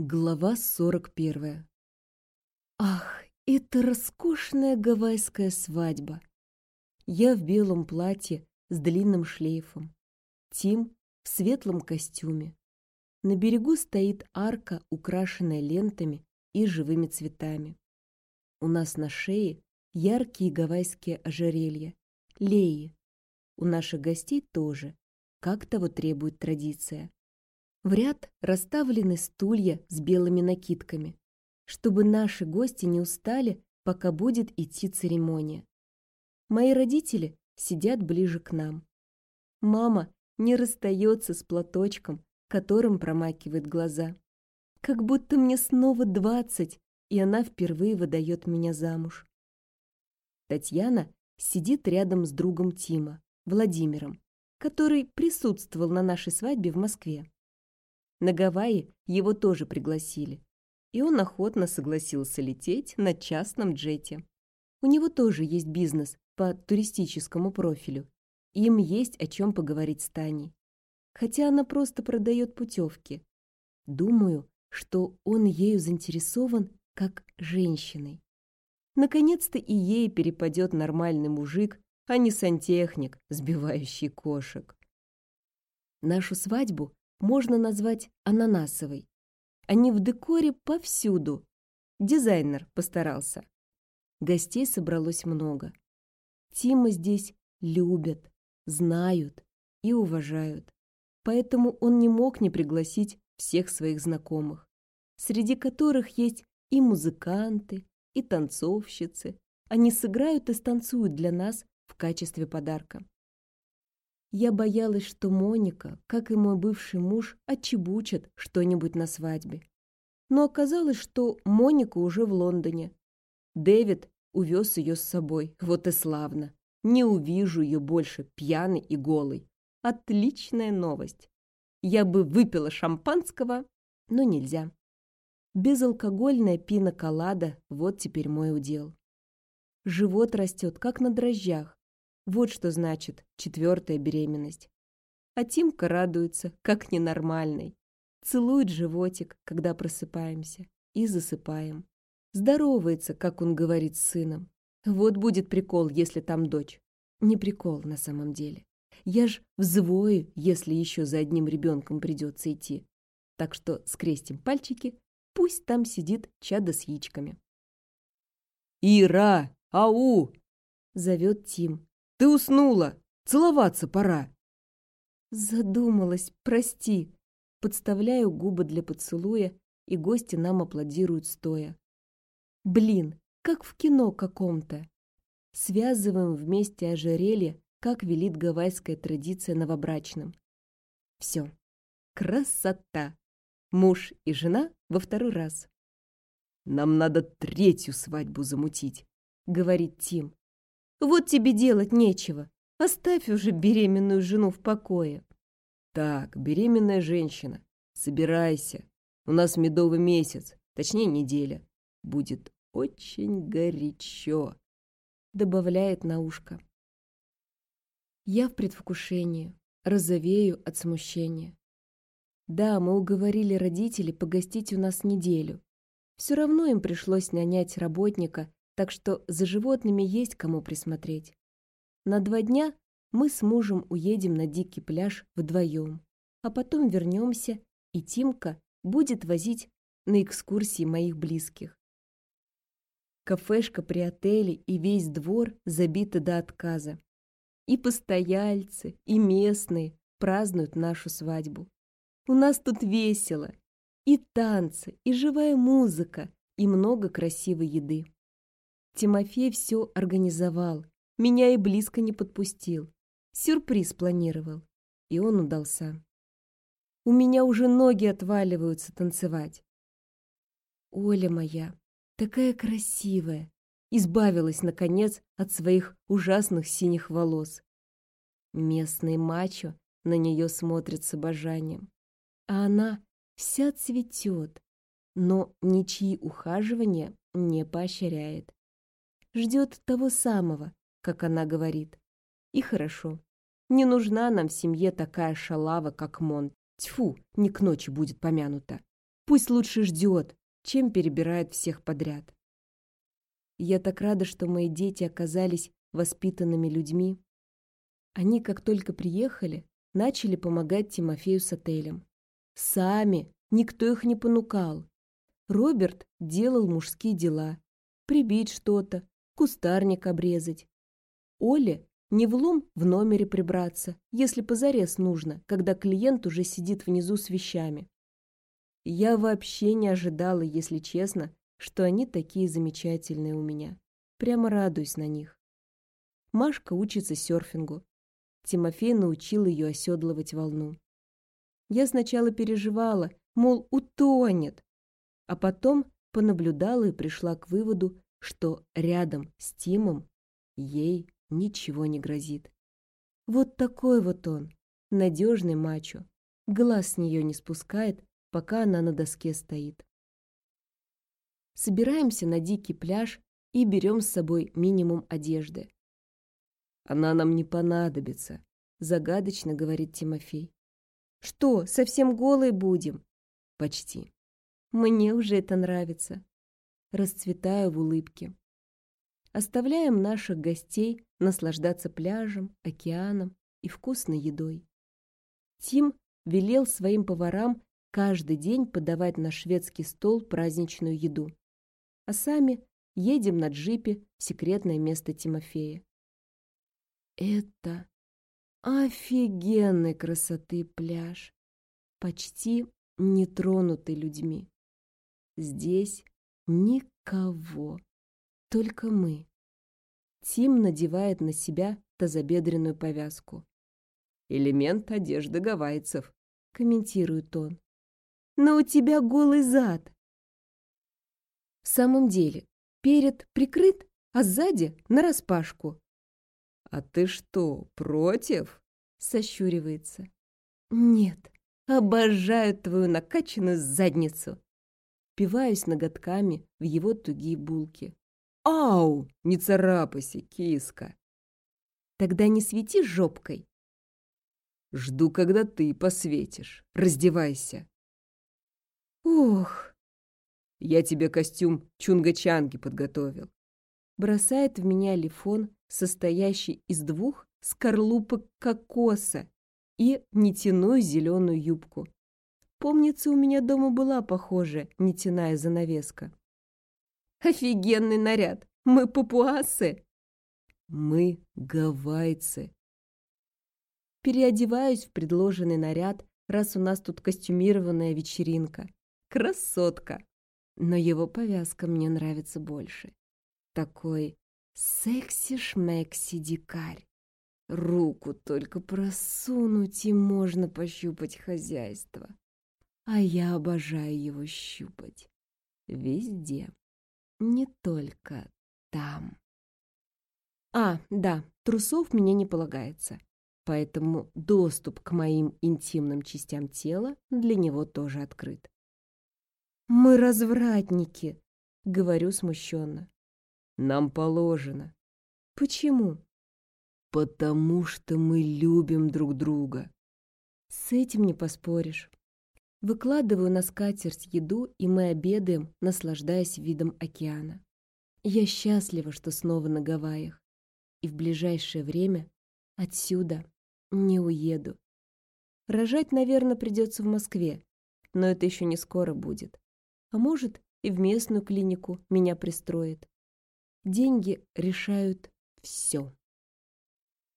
Глава 41. Ах, это роскошная гавайская свадьба. Я в белом платье с длинным шлейфом. Тим в светлом костюме. На берегу стоит арка, украшенная лентами и живыми цветами. У нас на шее яркие гавайские ожерелья, леи. У наших гостей тоже, как того требует традиция. В ряд расставлены стулья с белыми накидками, чтобы наши гости не устали, пока будет идти церемония. Мои родители сидят ближе к нам. Мама не расстается с платочком, которым промакивает глаза. Как будто мне снова двадцать, и она впервые выдает меня замуж. Татьяна сидит рядом с другом Тима, Владимиром, который присутствовал на нашей свадьбе в Москве. На Гавайи его тоже пригласили, и он охотно согласился лететь на частном джете. У него тоже есть бизнес по туристическому профилю, им есть о чем поговорить с Таней. Хотя она просто продает путевки. Думаю, что он ею заинтересован как женщиной. Наконец-то и ей перепадет нормальный мужик, а не сантехник, сбивающий кошек. Нашу свадьбу можно назвать ананасовой. Они в декоре повсюду. Дизайнер постарался. Гостей собралось много. Тима здесь любят, знают и уважают. Поэтому он не мог не пригласить всех своих знакомых, среди которых есть и музыканты, и танцовщицы. Они сыграют и станцуют для нас в качестве подарка. Я боялась, что Моника, как и мой бывший муж, отчебучат что-нибудь на свадьбе. Но оказалось, что Моника уже в Лондоне. Дэвид увез ее с собой, вот и славно. Не увижу ее больше пьяной и голой. Отличная новость. Я бы выпила шампанского, но нельзя. Безалкогольная пина-колада – вот теперь мой удел. Живот растет, как на дрожжах. Вот что значит четвертая беременность. А Тимка радуется, как ненормальный. Целует животик, когда просыпаемся, и засыпаем. Здоровается, как он говорит с сыном. Вот будет прикол, если там дочь. Не прикол на самом деле. Я ж взвою, если еще за одним ребенком придется идти. Так что скрестим пальчики, пусть там сидит чадо с яичками. «Ира! Ау!» — зовет Тим, ты уснула! Целоваться пора!» Задумалась, прости. Подставляю губы для поцелуя, и гости нам аплодируют стоя. Блин, как в кино каком-то. Связываем вместе ожерелье, как велит гавайская традиция новобрачным. Все. Красота! Муж и жена во второй раз. «Нам надо третью свадьбу замутить», — говорит Тим. Вот тебе делать нечего. Оставь уже беременную жену в покое. Так, беременная женщина, собирайся. У нас медовый месяц, точнее неделя. Будет очень горячо, добавляет на ушко. Я в предвкушении, розовею от смущения. Да, мы уговорили родителей погостить у нас неделю. Все равно им пришлось нанять работника так что за животными есть кому присмотреть. На два дня мы с мужем уедем на дикий пляж вдвоем, а потом вернемся, и Тимка будет возить на экскурсии моих близких. Кафешка при отеле и весь двор забиты до отказа. И постояльцы, и местные празднуют нашу свадьбу. У нас тут весело. И танцы, и живая музыка, и много красивой еды. Тимофей все организовал, меня и близко не подпустил. Сюрприз планировал, и он удался. У меня уже ноги отваливаются танцевать. Оля моя, такая красивая, избавилась, наконец, от своих ужасных синих волос. Местный мачо на нее смотрит с обожанием, а она вся цветет, но ничьи ухаживания не поощряет ждет того самого, как она говорит. И хорошо. Не нужна нам в семье такая шалава, как Монт. Тьфу, не к ночи будет помянута. Пусть лучше ждет, чем перебирает всех подряд. Я так рада, что мои дети оказались воспитанными людьми. Они, как только приехали, начали помогать Тимофею с отелем. Сами, никто их не понукал. Роберт делал мужские дела. Прибить что-то, кустарник обрезать. Оле не влом в номере прибраться, если позарез нужно, когда клиент уже сидит внизу с вещами. Я вообще не ожидала, если честно, что они такие замечательные у меня. Прямо радуюсь на них. Машка учится серфингу. Тимофей научил ее оседлывать волну. Я сначала переживала, мол, утонет, а потом понаблюдала и пришла к выводу, что рядом с Тимом ей ничего не грозит. Вот такой вот он, надежный мачо. Глаз с нее не спускает, пока она на доске стоит. Собираемся на дикий пляж и берем с собой минимум одежды. «Она нам не понадобится», — загадочно говорит Тимофей. «Что, совсем голые будем?» «Почти». «Мне уже это нравится». Расцветаю в улыбке. Оставляем наших гостей наслаждаться пляжем, океаном и вкусной едой. Тим велел своим поварам каждый день подавать на шведский стол праздничную еду. А сами едем на джипе в секретное место Тимофея. Это офигенной красоты пляж, почти не тронутый людьми. Здесь никого, только мы. Тим надевает на себя тазобедренную повязку. «Элемент одежды гавайцев», — комментирует он. «Но у тебя голый зад». В самом деле, перед прикрыт, а сзади нараспашку. «А ты что, против?» — сощуривается. «Нет, обожаю твою накачанную задницу!» Пиваюсь ноготками в его тугие булки. «Ау! Не царапайся, киска!» «Тогда не свети жопкой!» «Жду, когда ты посветишь. Раздевайся!» «Ох!» «Я тебе костюм чунга-чанги подготовил!» Бросает в меня лифон, состоящий из двух скорлупок кокоса и нитяную зеленую юбку. Помнится, у меня дома была похожая нитяная занавеска. Офигенный наряд! Мы папуасы!» «Мы гавайцы!» Переодеваюсь в предложенный наряд, раз у нас тут костюмированная вечеринка. Красотка! Но его повязка мне нравится больше. Такой секси-шмекси дикарь. Руку только просунуть и можно пощупать хозяйство. А я обожаю его щупать. Везде не только там. А, да, трусов мне не полагается, поэтому доступ к моим интимным частям тела для него тоже открыт. «Мы развратники», — говорю смущенно. «Нам положено». «Почему?» «Потому что мы любим друг друга». С этим не поспоришь. Выкладываю на скатерть еду, и мы обедаем, наслаждаясь видом океана. Я счастлива, что снова на Гавайях, и в ближайшее время отсюда не уеду. Рожать, наверное, придется в Москве, но это еще не скоро будет. А может, и в местную клинику меня пристроит. Деньги решают все.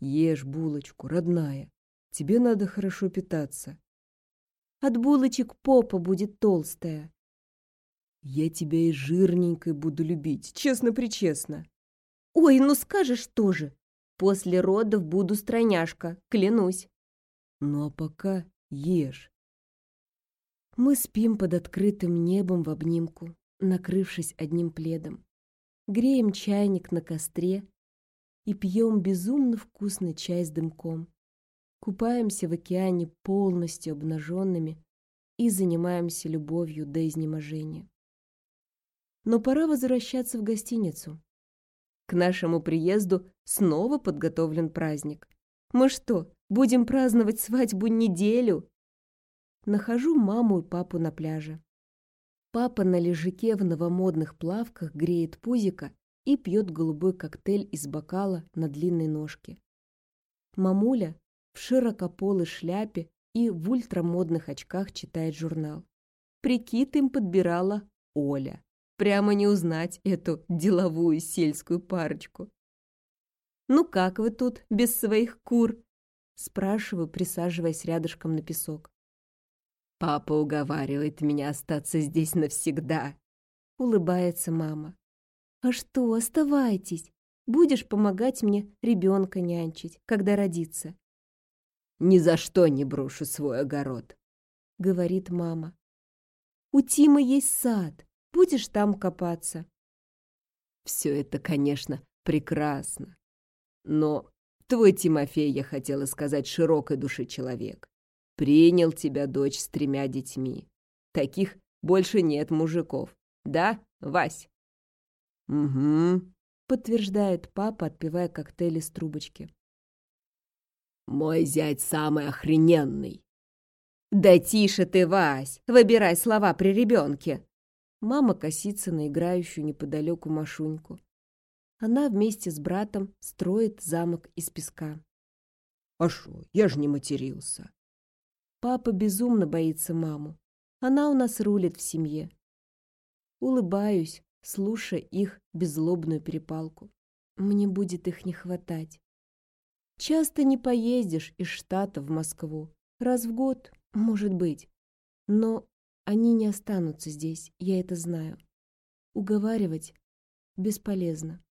Ешь булочку, родная. Тебе надо хорошо питаться. От булочек попа будет толстая. Я тебя и жирненькой буду любить, честно-причестно. Ой, ну скажешь тоже. После родов буду стройняшка, клянусь. Ну а пока ешь. Мы спим под открытым небом в обнимку, накрывшись одним пледом. Греем чайник на костре и пьем безумно вкусный чай с дымком купаемся в океане полностью обнаженными и занимаемся любовью до изнеможения. Но пора возвращаться в гостиницу. К нашему приезду снова подготовлен праздник. Мы что, будем праздновать свадьбу неделю? Нахожу маму и папу на пляже. Папа на лежаке в новомодных плавках греет пузика и пьет голубой коктейль из бокала на длинной ножке. Мамуля в широкополой шляпе и в ультрамодных очках читает журнал. Прикид им подбирала Оля. Прямо не узнать эту деловую сельскую парочку. «Ну как вы тут без своих кур?» Спрашиваю, присаживаясь рядышком на песок. «Папа уговаривает меня остаться здесь навсегда», — улыбается мама. «А что, оставайтесь. Будешь помогать мне ребенка нянчить, когда родится». «Ни за что не брошу свой огород», — говорит мама. «У Тимы есть сад. Будешь там копаться?» «Все это, конечно, прекрасно. Но твой Тимофей, я хотела сказать, широкой души человек. Принял тебя дочь с тремя детьми. Таких больше нет мужиков. Да, Вась?» «Угу», — подтверждает папа, отпивая коктейль из трубочки. «Мой зять самый охрененный!» «Да тише ты, Вась! Выбирай слова при ребенке!» Мама косится на играющую неподалеку Машуньку. Она вместе с братом строит замок из песка. «А шо, я ж не матерился!» Папа безумно боится маму. Она у нас рулит в семье. Улыбаюсь, слушая их беззлобную перепалку. Мне будет их не хватать. Часто не поездишь из штата в Москву. Раз в год, может быть. Но они не останутся здесь, я это знаю. Уговаривать бесполезно.